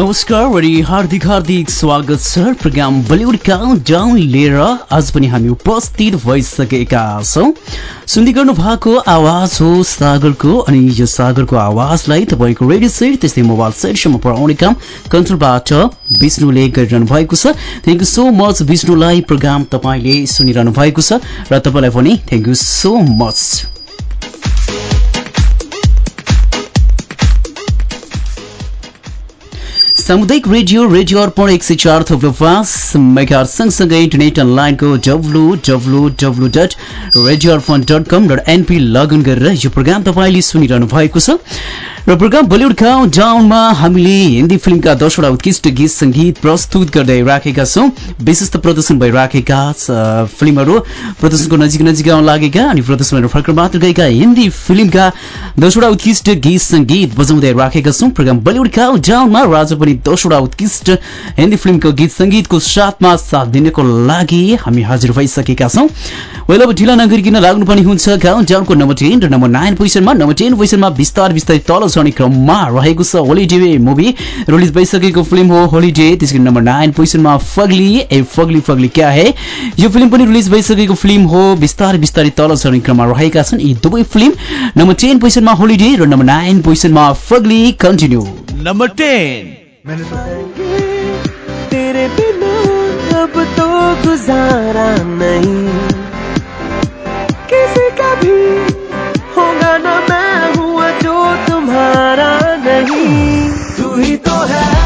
नमस्कार अनि हार्दिक हार्दिक स्वागत छ प्रोग्राम बलिउड डाउन लिएर। आज पनि हामी उपस्थित भइसकेका छौँ। सुन्दै गर्नु भएको आवाज हो सागरको अनि यो सागरको आवाजलाई तपाईँको रेडियो सेट त्यस्तै मोबाइल सेटसम्म पुऱ्याउने काम कन्ट्रोलबाट विष्णुले गरिरहनु भएको छ। थ्याङ्क यू सो मच विष्णुलाई प्रोग्राम तपाईँले सुनिरहनु भएको छ र तपाईँलाई पनि थ्याङ्क यू सो मच सामुदायिक रेडियो रेडियो अर्पण एक सय चार थोप्लो पाँच मेगा सँगसँगै इन्टरनेट अनलाइनको W W W dot radio Arpan dot com dot NP login गरेर यो प्रोग्राम तपाईँले सुनिरहनु भएको छ। र प्रोग्राम बलिउड काउन्ट डाउनमा हामीले हिन्दी फिल्मका दसवटा उत्कृष्ट गीत सङ्गीत प्रस्तुत गर्दै राखेका छौँ। विशेष त प्रदर्शन भइराखेका फिल्महरू। प्रदर्शनको नजिक नजिक आउन लागेका अनि प्रदर्शनहरू फर्कर मात्र गएका हिन्दी फिल्मका दसवटा उत्कृष्ट गीत सङ्गीत बजाउँदै राखेका छौँ। प्रोग्राम बलिउड काउन्ट डाउनमा आज पनि दसवटा उत्कृष्ट हिन्दी फिल्मको गीत सङ्गीतको साथमा साथ दिनको लागि हामी हाजिर भइसकेका छौँ। वेल अब ढिला नगरिकन लाग्नुपर्ने हुन्छ। काउन्ट डाउनको नम्बर टेन र नम्बर नाइन पोजिसनमा नम्बर टेन पोजिसनमा बिस्तार बिस्तारै तल चढ्ने क्रममा रहेको छ होलिडे मुभी रिलिज भइसकेको फिल्म हो होलिडे त्यसै नम्बर नाइन पोजिसनमा फग्ली ए फग्ली फग्ली क्या है? यो फिल्म पनि रिलिज भइसकेको फिल्म हो। बिस्तारै बिस्तारै तल चढ्ने क्रममा रहेका छन् यी दुवै फिल्म नम्बर टेन पोजिसनमा होलिडे र नम्बर नाइन पोजिसनमा फग्ली कन्टिन्यू नम्बर टेन तेरे बिना अब तो गुजारा नहीं। किसी का भी नहीं। तू तो है।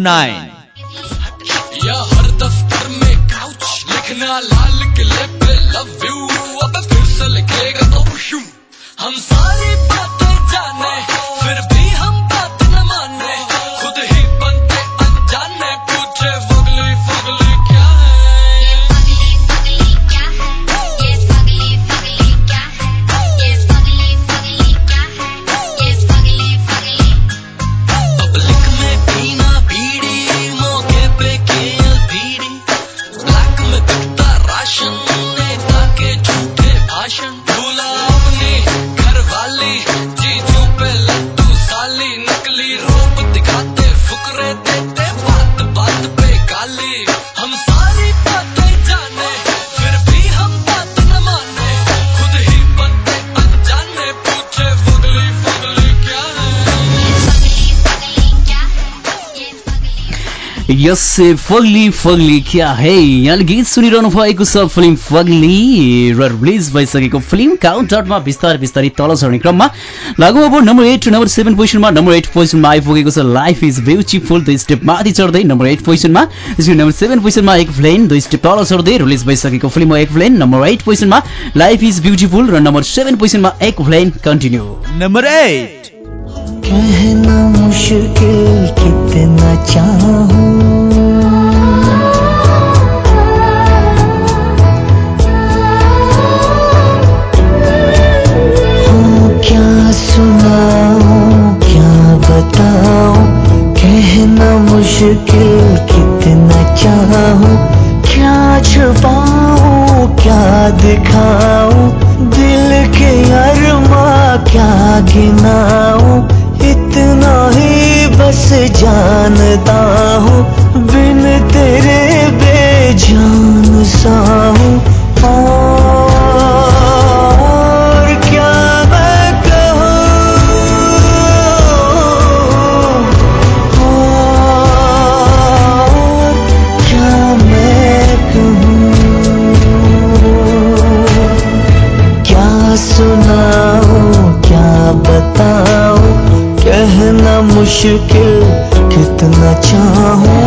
nine. फगली यस फग्ली फग्ली क्या है? यहाँले गीत सुनिरहनु भएको छ फिल्म फग्ली र रिलिज भइसकेको फिल्म काउन्टरमा बिस्तारै बिस्तारै तल झर्ने क्रममा लागु अब नम्बर एट नम्बर सेभेन पोजिसनमा नम्बर एट पोजिसनमा आइपुगेको छ लाइफ इज ब्युटिफुल दुई स्टेप माथि चढ्दै नम्बर एट पोजिसनमा त्यसपछि नम्बर सेभेन पोजिसनमा एक फ्लेन दुई स्टेप तल चढ्दै रिलिज भइसकेको film Ek Villain number eight पोजिसनमा लाइफ इज ब्युटिफुल र नम्बर सेभेन पोजिसनमा एक फ्लेन कन्टिन्यू नंबर एट कहना मुश्किल कितना चाहूं। सुनाऊं, क्या बताऊँ? कहना मुश्किल, कितना चाहूँ? क्या छुपाऊं, क्या दिखाऊँ? दिल के अरमा, क्या गिनाऊं? इतना ही बस जानता हूँ। बिन तेरे बेजान सा मुश्किल कितना चाहूँ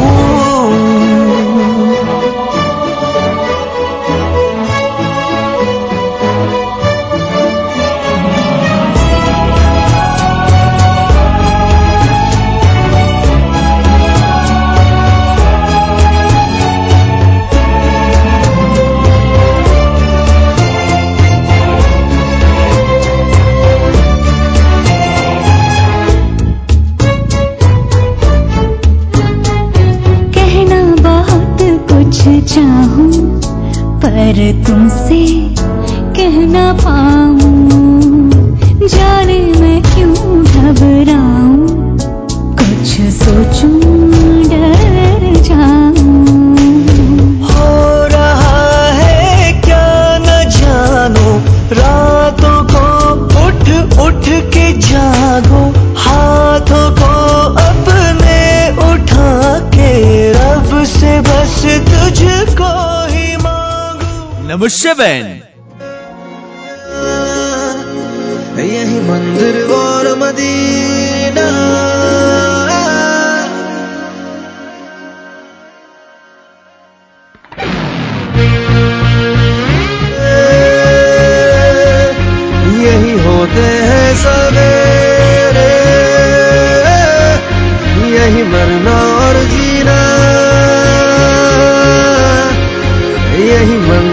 पर तुमसे कह ना पाऊँ। जाने मैं क्यों घबराऊं? कुछ सोचूं, डर जाऊँ। हो रहा है क्या न जानो? रातों को उठ उठ के जागो। हाथों को अपने उठा के, रब से बस तुझको Number seven. यही मंदिर और मदीना। यही होते हैं सवेरे। यही मरना और जीना। यही मंदिर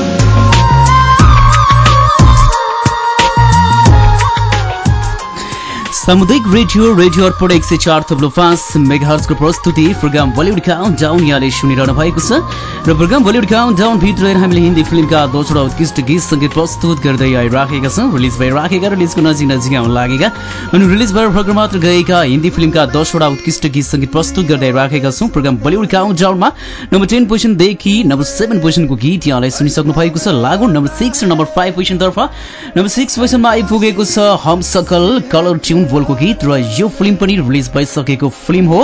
सामुदायिक रेडियो रेडियो अर्पण एक सय चार थप्लो पाँच मेगाहर्जको प्रस्तुति प्रोग्राम बलिउड काउन्ट डाउन यहाँले सुनिरहनु भएको छ। र प्रोग्राम बलिउड काउन्ट डाउन भित्र हामीले हिन्दी फिल्मका दोस्रो उत्कृष्ट गीत सङ्गीत प्रस्तुत गर्दै आइराखेका छौँ। रिलिज भइराखेका रिलिजको नजिक नजिक आउन लागेका। अनि रिलिज भएर भर्खर मात्र गएका हिन्दी फिल्मका दसवटा उत्कृष्ट गीत सङ्गीत प्रस्तुत गर्दै राखेका छौँ। प्रोग्राम बलिउड काउन्ट डाउनमा नम्बर टेन पोजिसनदेखि नम्बर सेभेन पोजिसनको गीत यहाँलाई सुनिसक्नु भएको छ। लागु नम्बर सिक्स र नम्बर फाइभ पोजिसनतर्फ नम्बर सिक्स पोजिसनमा आइपुगेको छ हम सकल कलर ट्युन बोलको गीत र यो फिल्म पनि रिलिज भइसकेको फिल्म हो।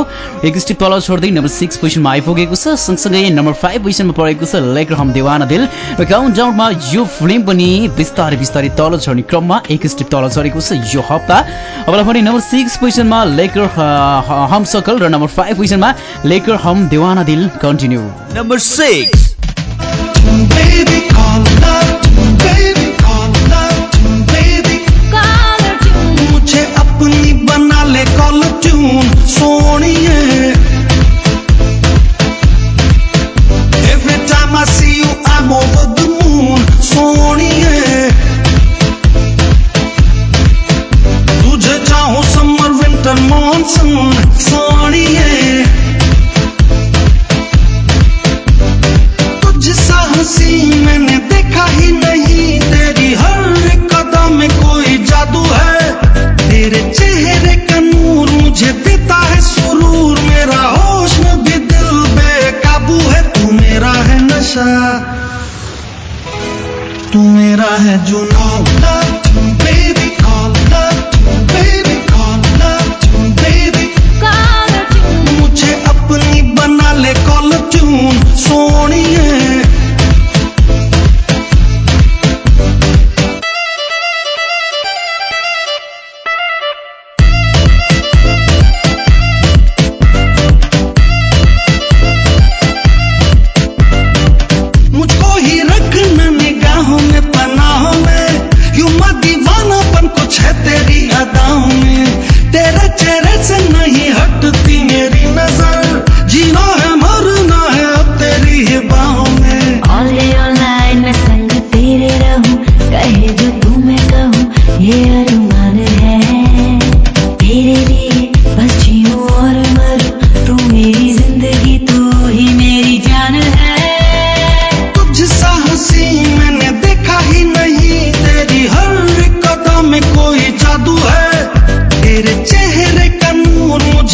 एक स्टेप तल छोड्दै नम्बर सिक्स पोजिसनमा आइपुगेको छ। सँगसँगै नम्बर फाइभ पोजिसनमा परेको छ लेकर हम देवाना दिल। र काउन्ट डाउनमा यो फिल्म पनि बिस्तारै बिस्तारै तल झर्ने क्रममा एक स्टेप तल झरेको छ यो हप्ता। अब भने नम्बर सिक्स पोजिसनमा लेकर हम सकल र नम्बर फाइभ पोजिसनमा लेकर हम देवाना दिल कन्टिन्यू Number six. बना ले call tune सोनिए Every time I see you, I'm over the moon, सोनिए तुझे चाहूं समर विंटर मॉनसून है जुनून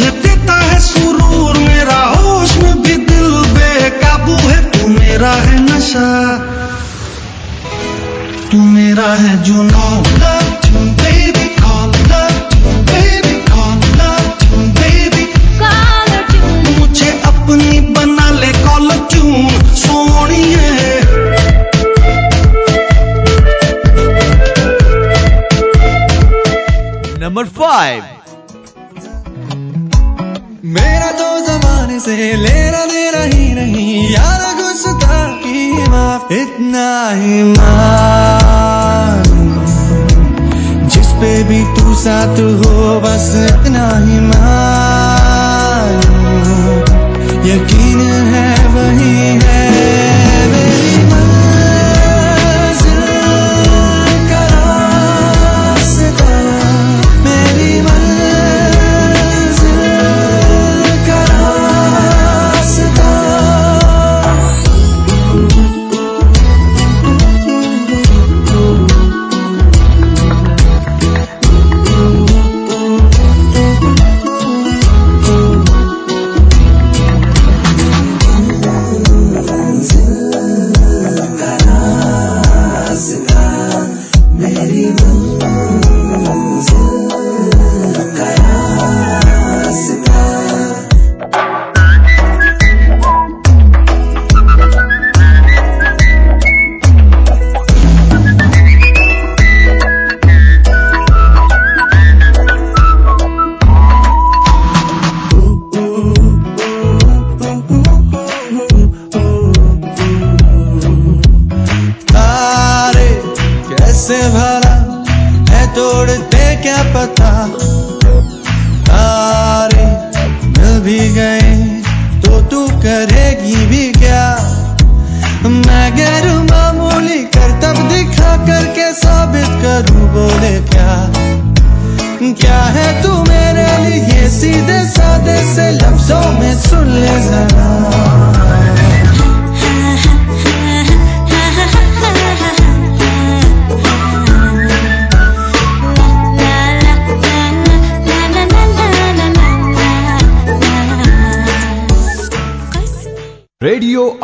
मुझे देता है सुरूर मेरा होश में भी दिल बेकाबू है। तू मेरा है नशा। तू मेरा है जुनू लव टू मुझे अपनी बना ले कॉल ट्यून। सोनी नंबर फाइव मेरा तो जमाने से लेना देना ही नहीं। यार गुस्सा की माफ़, इतना ही मान जिस पे भी तू साथ हो, बस इतना ही मान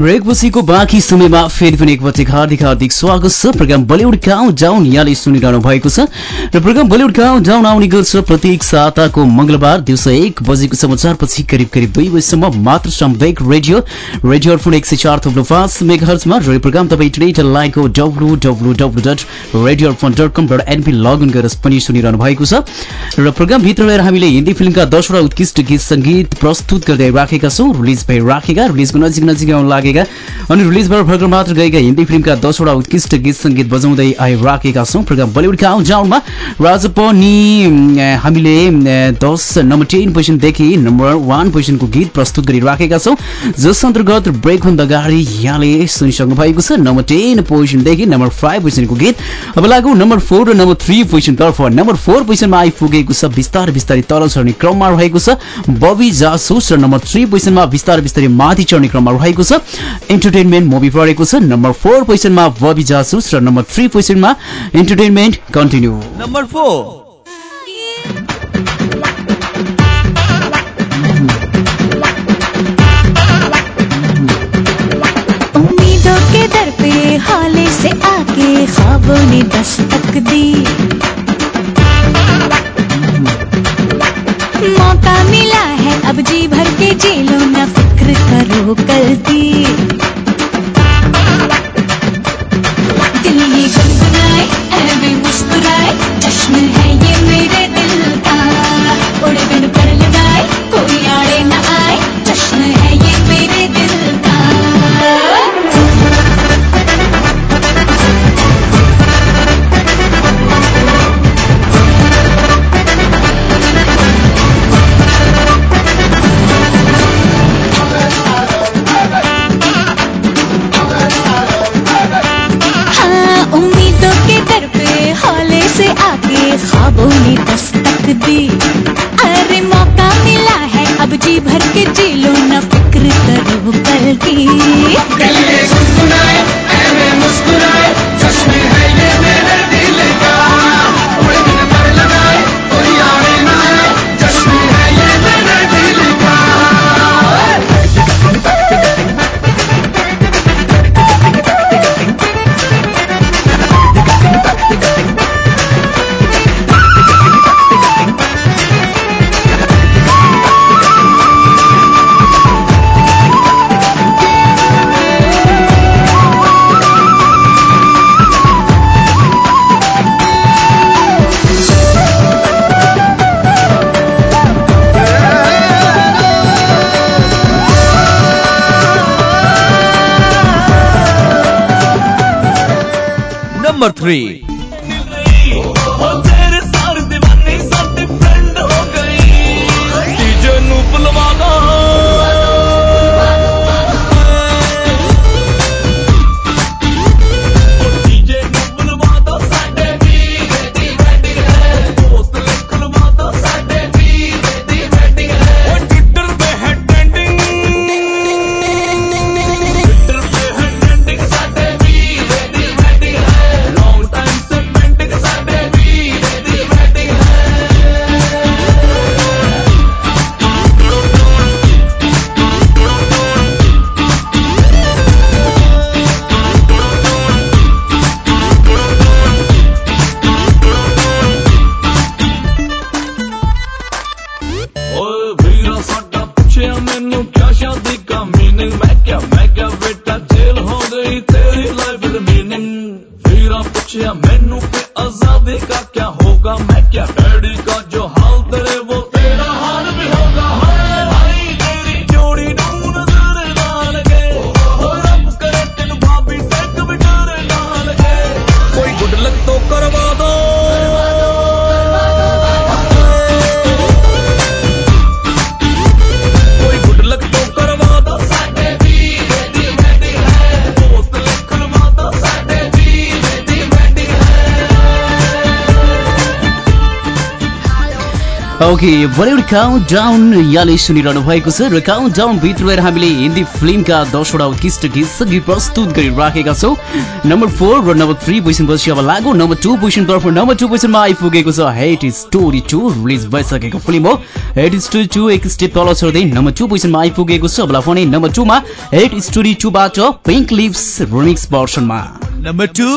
ब्रेक पछिको बाँकी समयमा फेरि पनि एकपटक हार्दिक हार्दिक स्वागत छ। प्रोग्राम बलिउड काउन्ट डाउन यहाँले सुनिरहनु भएको छ। र प्रोग्राम बलिउड काउन्ट डाउन आउने गर्छ प्रत्येक साताको मंगलबार दिउँसो एक बजेको समाचारपछि करिब करिब दुई बजीसम्म मात्र सामुदायिक रेडियो रेडियो अर्फोन एक सय चार थप्लो पाँच मेघर्समा र प्रोग्राम तपाईँ इन्टरनेट लाइनको W W W dot radio Arpan dot com dot NP login गरेर पनि सुनिरहनु भएको छ। र प्रोग्रामभित्र रहेर हामीले हिन्दी फिल्मका दसवटा उत्कृष्ट गीत सङ्गीत प्रस्तुत गर्दै राखेका छौँ। रिलिज भइराखेका रिलिजको नजिक नजिक आउन लागेका अनि रिलिज भएर मात्र गएका हिन्दी फिल्मका दसवटा उत्कृष्ट गीत सङ्गीत बजाउँदै आइराखेका छौँ। प्रोग्राम बलिउड काउन्ट डाउनमा र आज पनि अम, हामीले दस नम्बर टेन पोजिसनदेखि नम्बर वान पोजिसनको गीत प्रस्तुत गरिराखेका छौँ। जस अन्तर्गत ब्रेकभन्दा अगाडि यहाँले सुनिसक्नु भएको छ नम्बर टेन पोजिसनदेखि नम्बर फाइभ पोजिसनको गीत। अब लागु नम्बर फोर र नम्बर थ्री पोजिसनतर्फ नम्बर फोर पोजिसनमा आइपुगेको छ बिस्तारै बिस्तारै तल चढ्ने क्रममा रहेको छ। बबी जासुस र नम्बर थ्री पोजिसनमा बिस्तारै बिस्तारै माथि चढ्ने क्रममा रहेको छ। इन्टरटेनमेन्ट मुभी परेको छ। नम्बर फोर पोजिसनमा बबी जासुस र नम्बर थ्री पोजिसनमा इन्टरटेनमेन्ट कन्टिन्यू नम्बर फोर हाले से आके ख्वाबों ने दस्तक दी। मौका मिला है अब जी भर के जी लो करो गलती दिल्ली दिल ये गुनगुनाए ऐ मुस्कुराए जश्न है ये मेरे You. Number three okay Bollywood count down यहाँले सुनिरहनु भएको छ र काउन्ट डाउन भित्र रहेर हामीले हिन्दी फिल्मका दसवटा उत्कृष्ट गीत सङ्गीत प्रस्तुत गरिराखेका छौँ। नम्बर फोर र नम्बर थ्री पोजिसनपछि अब लागु। नम्बर टू पोजिसनतर्फ नम्बर टू पोजिसनमा आइपुगेको छ हेट स्टोरी टू रिलिज भइसकेको फिल्म हो। हेट स्टोरी टू एक स्टेप तल छोड्दै नम्बर टू पोजिसनमा आइपुगेको छ। अब भने नम्बर टूमा हेट स्टोरी टूबाट पिङ्क लिप्स रिमिक्स भर्सनमा नंबर टू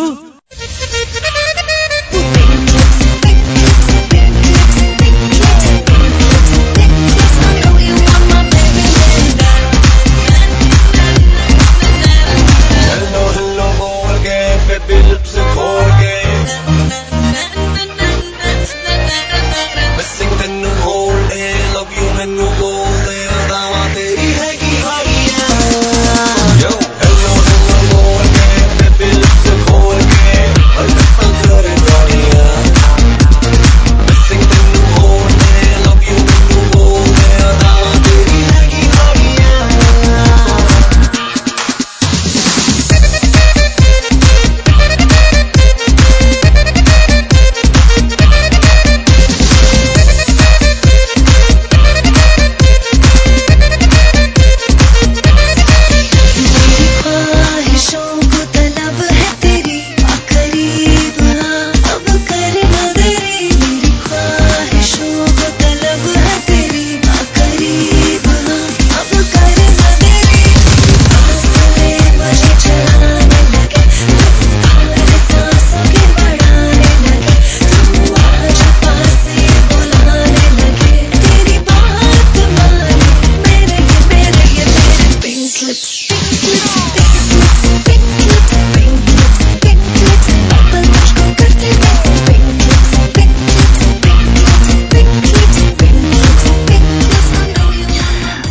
Yeah.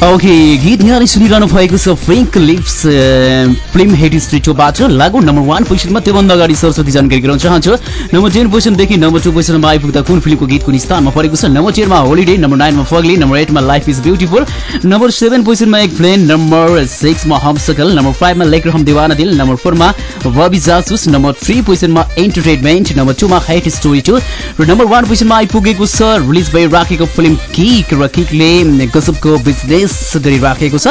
ओके गीत यहाँले सुनिरहनु भएको छ फ्रेङ्क लिप्स फिल्म हेड स्ट्रिचोबाट लागु नम्बर वान पोजिसनमा त्योभन्दा अगाडि सरस्वती जानकारी गराउन चाहन्छु। नम्बर टेन पोजिसनदेखि नम्बर टू पोजिसनमा आइपुग्दा कुन फिल्मको गीत कुन स्थानमा परेको छ? नम्बर टेनमा होलिडे नम्बर नाइनमा fugly number एटमा life is beautiful number seven पोजिसनमा एक प्लेन नम्बर सिक्समा हम सकल नम्बर फाइभमा लेक रहम दिवाना दिल नम्बर फोरमा बबी जासुस नम्बर थ्री पोजिसनमा एन्टरटेनमेन्ट नम्बर टूमा हाइट स्टोरी टू र नम्बर वान पोजिसनमा आइपुगेको छ रिलिज भइराखेको फिल्म किक र किकले गजबको बिजनेस गरिराखेको छ।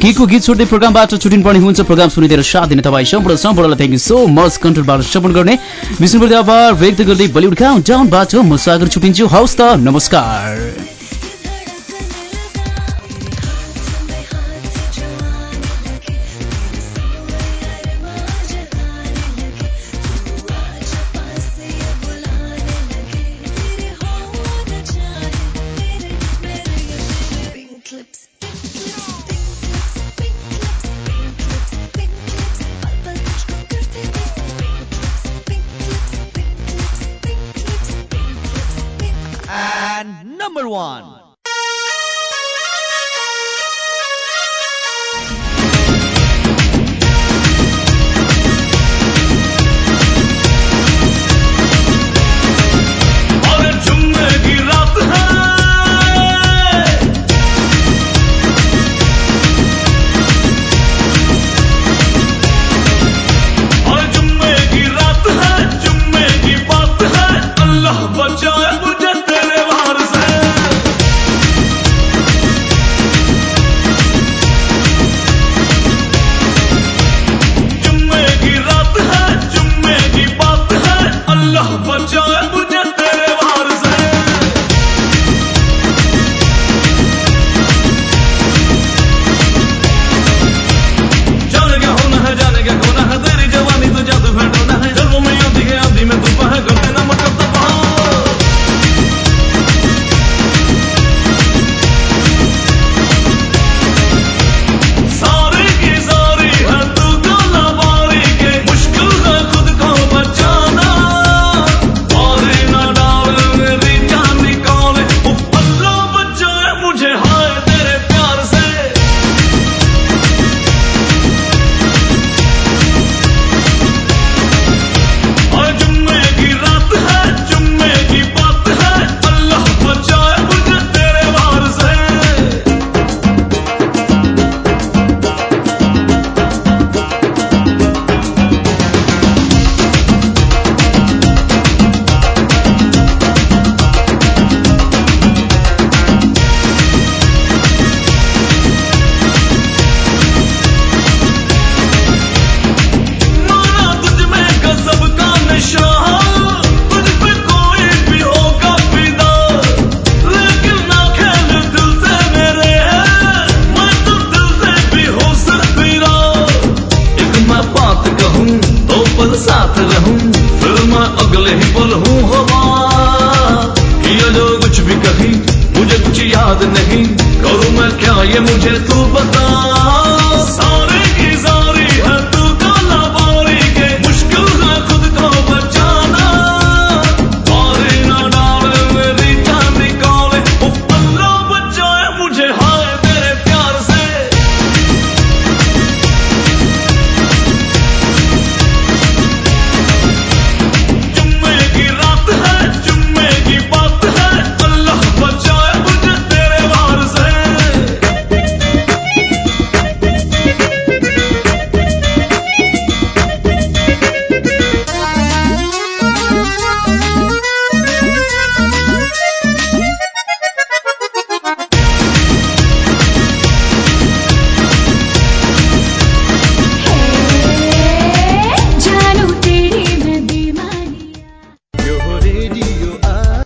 किकको गीत छोड्दै प्रोग्रामबाट छुटिनु पर्ने हुन्छ। प्रोग्राम सुनिदिएर साथ दिने तपाईँ सम्पूर्ण सम्पूर्णलाई थ्याङ्क यू सो मच कन्ट्रोलबाट सपोर्ट गर्ने विष्णुप्रति आभार व्यक्त गर्दै बलिउड काउन्ट डाउनबाट म सागर छुटिन्छु हवस् त नमस्कार।